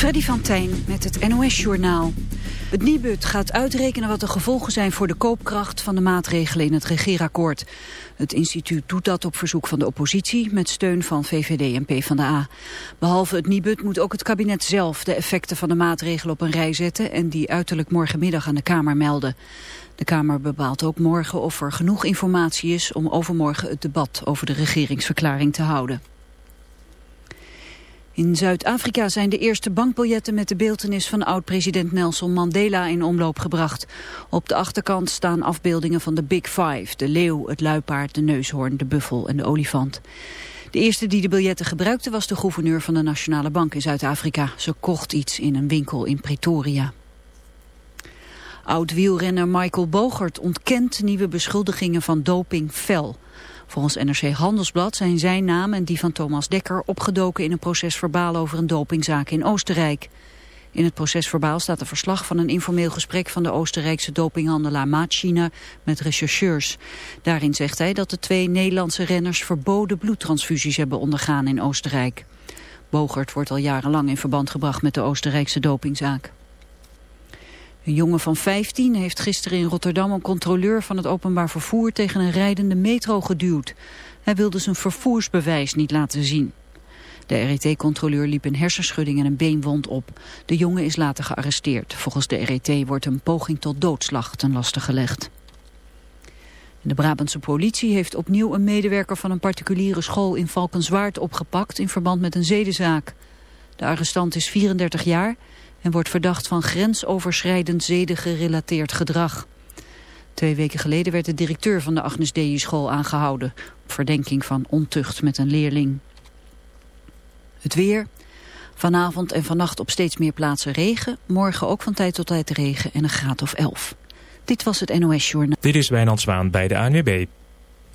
Freddy van Tijn met het NOS-journaal. Het Nibud gaat uitrekenen wat de gevolgen zijn voor de koopkracht van de maatregelen in het regeerakkoord. Het instituut doet dat op verzoek van de oppositie met steun van VVD en PvdA. Behalve het Nibud moet ook het kabinet zelf de effecten van de maatregelen op een rij zetten en die uiterlijk morgenmiddag aan de Kamer melden. De Kamer bepaalt ook morgen of er genoeg informatie is om overmorgen het debat over de regeringsverklaring te houden. In Zuid-Afrika zijn de eerste bankbiljetten met de beeltenis van oud-president Nelson Mandela in omloop gebracht. Op de achterkant staan afbeeldingen van de Big Five, de leeuw, het luipaard, de neushoorn, de buffel en de olifant. De eerste die de biljetten gebruikte was de gouverneur van de Nationale Bank in Zuid-Afrika. Ze kocht iets in een winkel in Pretoria. Oud-wielrenner Michael Bogert ontkent nieuwe beschuldigingen van doping fel. Volgens NRC Handelsblad zijn zijn naam en die van Thomas Dekker opgedoken in een procesverbaal over een dopingzaak in Oostenrijk. In het procesverbaal staat een verslag van een informeel gesprek van de Oostenrijkse dopinghandelaar Maatschina met rechercheurs. Daarin zegt hij dat de twee Nederlandse renners verboden bloedtransfusies hebben ondergaan in Oostenrijk. Bogert wordt al jarenlang in verband gebracht met de Oostenrijkse dopingzaak. Een jongen van 15 heeft gisteren in Rotterdam een controleur van het openbaar vervoer tegen een rijdende metro geduwd. Hij wilde zijn vervoersbewijs niet laten zien. De RET-controleur liep een hersenschudding en een beenwond op. De jongen is later gearresteerd. Volgens de RET wordt een poging tot doodslag ten laste gelegd. De Brabantse politie heeft opnieuw een medewerker van een particuliere school in Valkenswaard opgepakt in verband met een zedenzaak. De arrestant is 34 jaar en wordt verdacht van grensoverschrijdend zedengerelateerd gedrag. Twee weken geleden werd de directeur van de Agnes Dei school aangehouden... op verdenking van ontucht met een leerling. Het weer. Vanavond en vannacht op steeds meer plaatsen regen. Morgen ook van tijd tot tijd regen en een graad of 11. Dit was het NOS Journaal. Dit is Wijnand Zwaan bij de ANWB.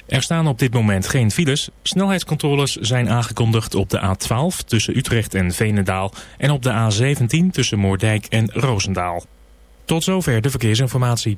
Er staan op dit moment geen files. Snelheidscontroles zijn aangekondigd op de A12 tussen Utrecht en Veenendaal... en op de A17 tussen Moordijk en Roosendaal. Tot zover de verkeersinformatie.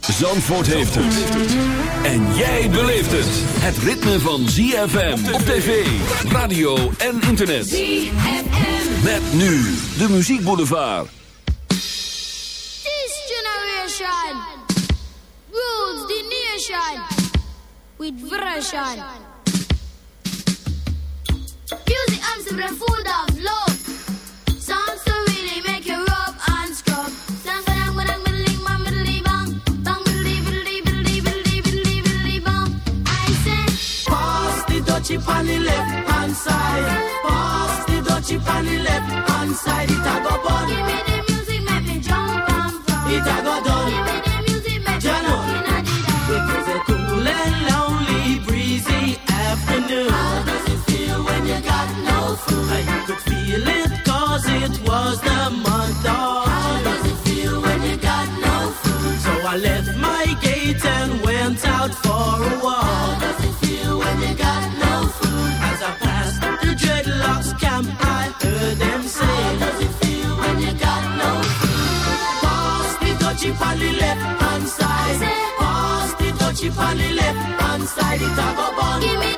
Zandvoort heeft het. En jij beleeft het. Het ritme van ZFM op tv, radio en internet. ZFM. Met nu de muziekboulevard. This generation rules the nation with version. Music Amsterdam full of love. you could feel it, cause it was the month of How does it feel when you got no food? So I left my gate and went out for a walk. How does it feel when you got no food? As I passed the dreadlocks camp, I heard them say, How does it feel when you got no food? The on the left hand side. Pass the the left hand side. It a go bun. Give me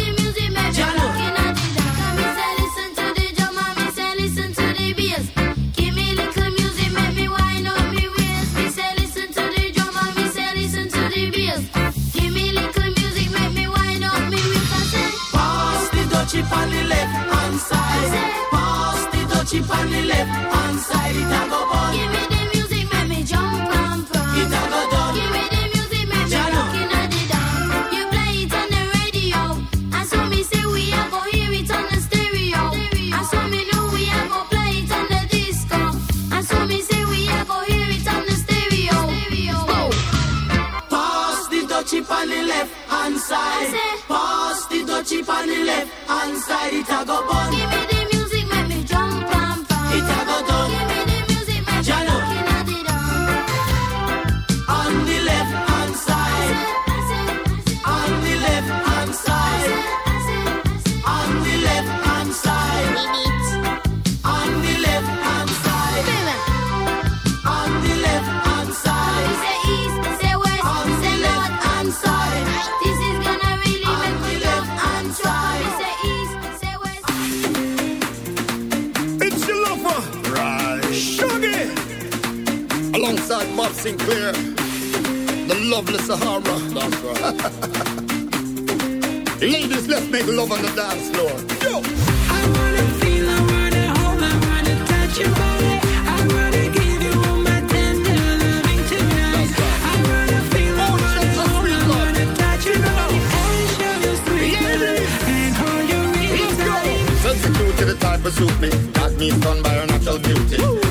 Bob Sinclair. The lovely Sahara. That's right. Ladies, let's make love on the dance floor. Yo. I wanna feel, I wanna hold, I wanna touch your body. I wanna give you all my tender loving tonight. I wanna feel, I oh, wanna hold, I wanna touch your body and show you sweet love and hold you really tight. Sexy to the type of suit me. Got me stunned by her natural beauty.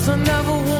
Cause I never want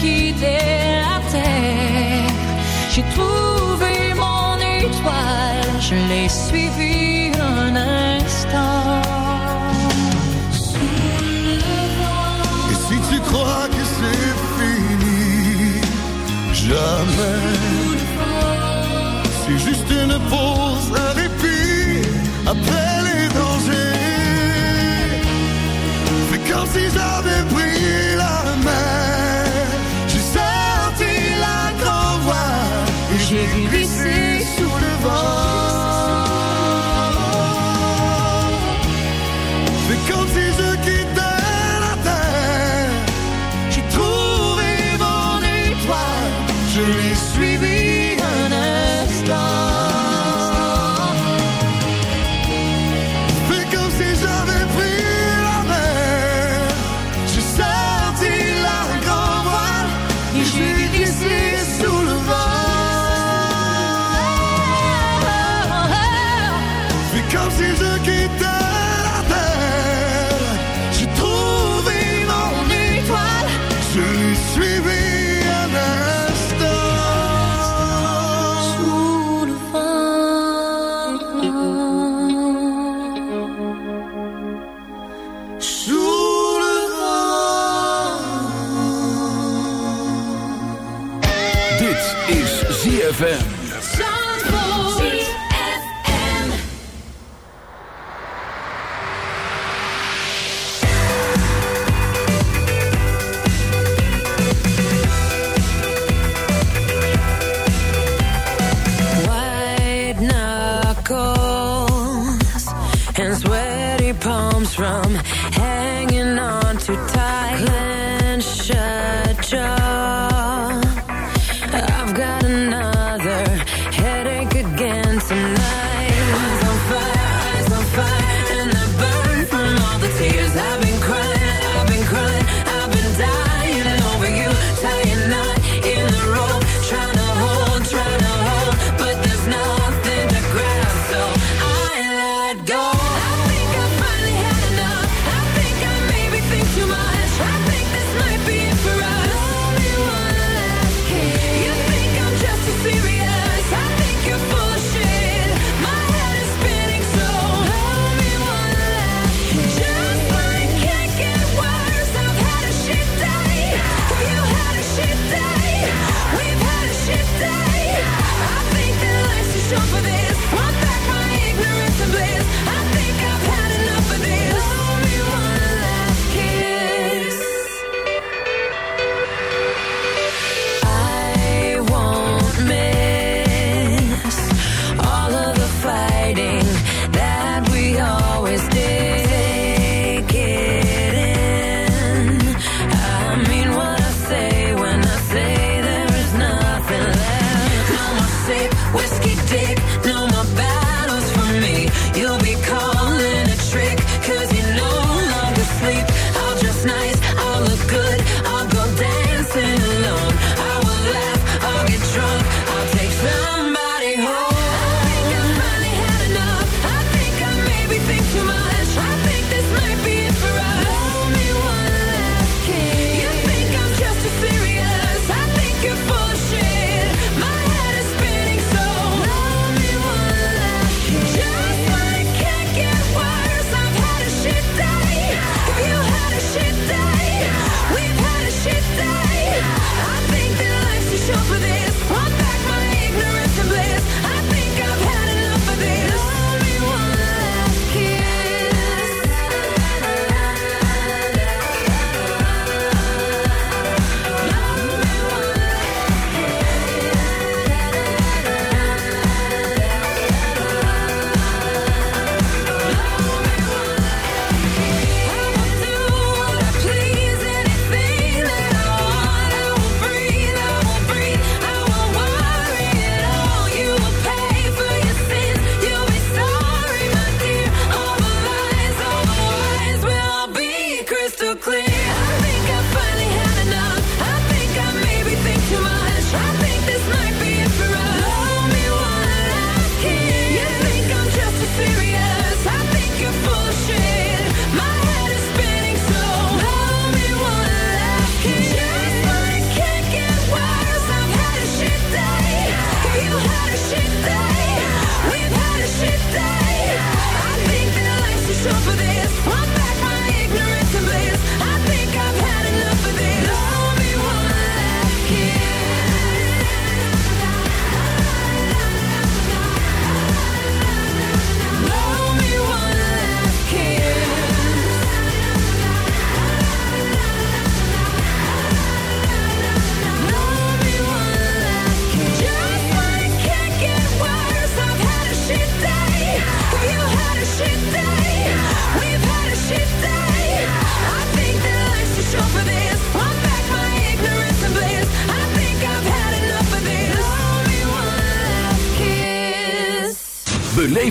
Quittais la terre. J'ai trouvé mon étoile, je l'ai suivi un instant. Et si tu crois que c'est fini, jamais. C'est juste une pause, drum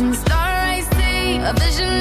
and star I see a vision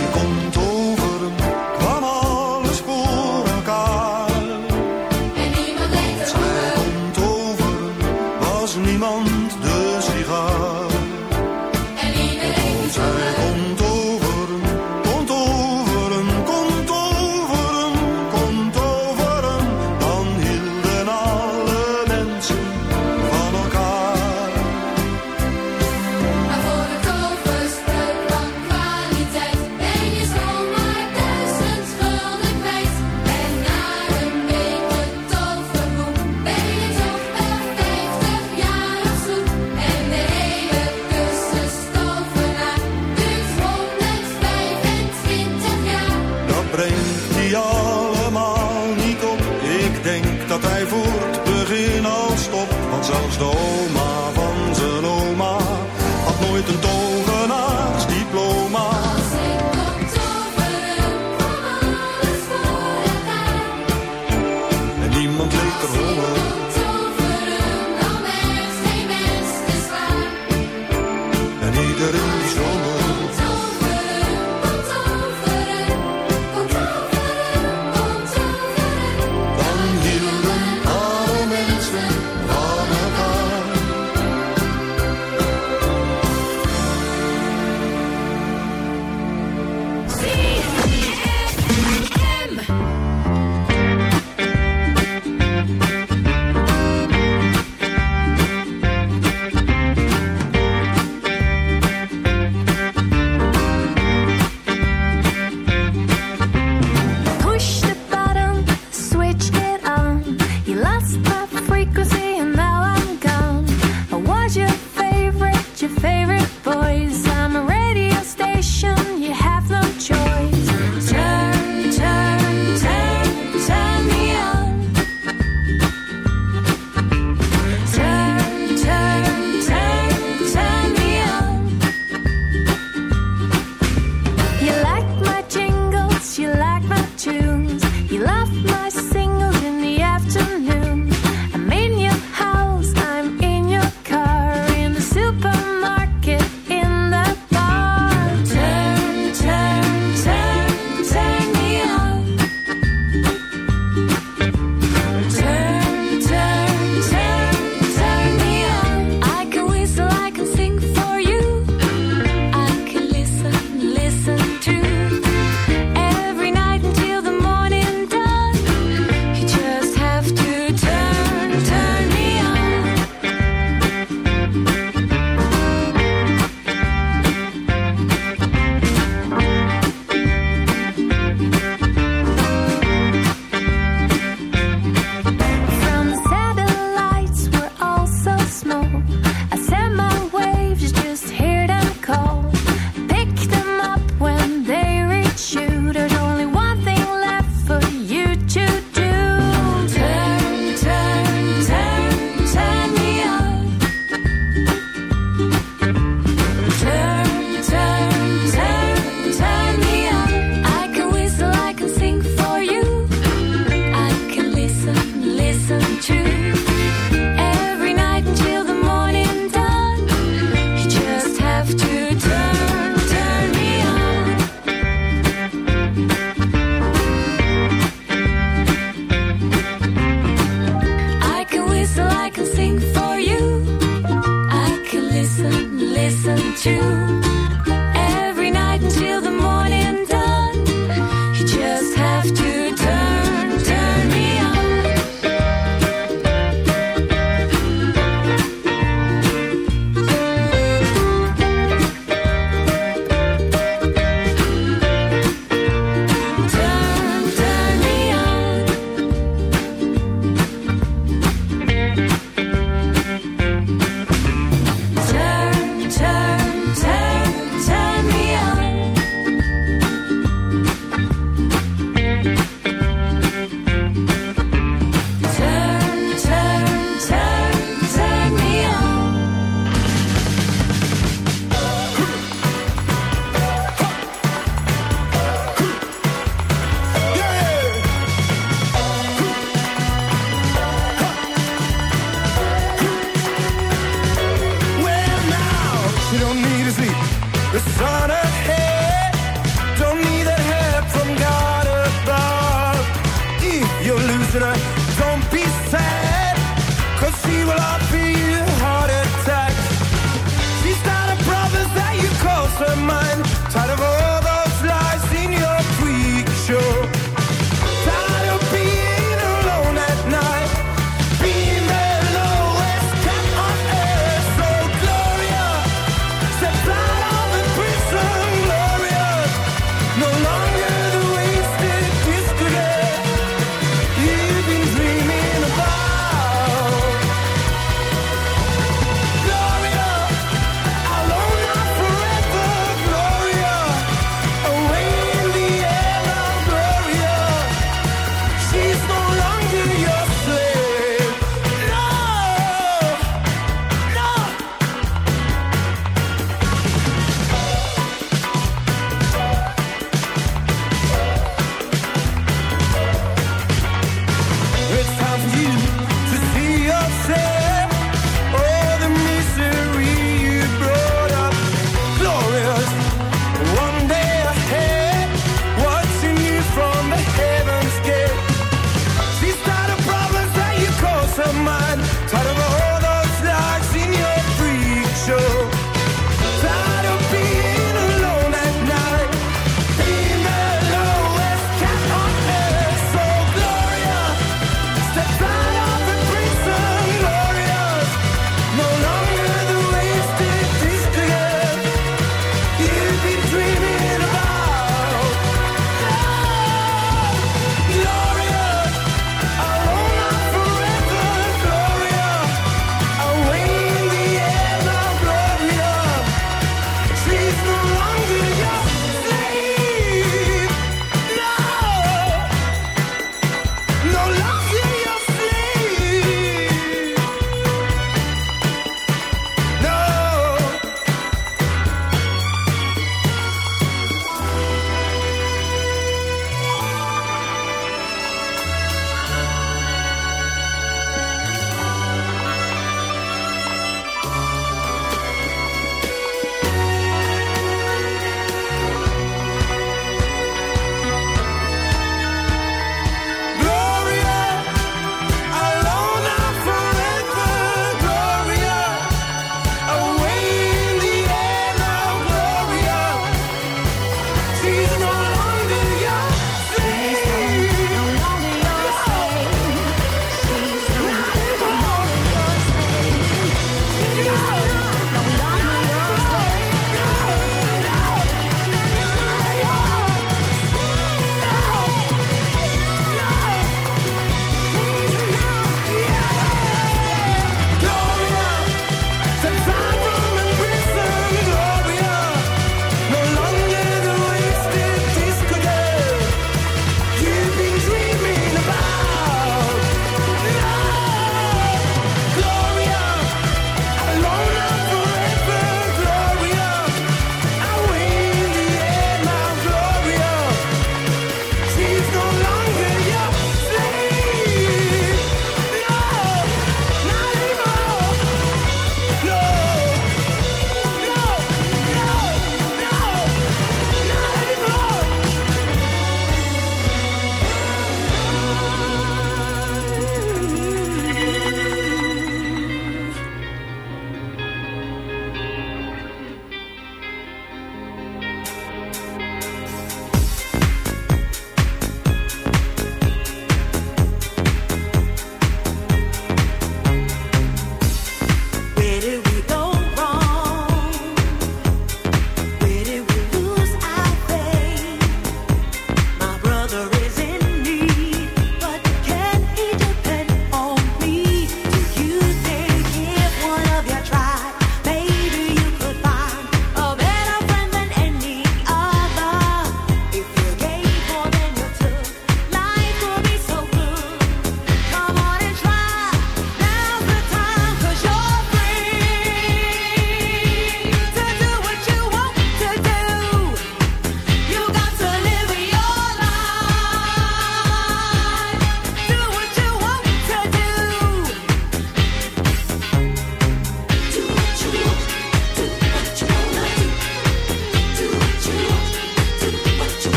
Hij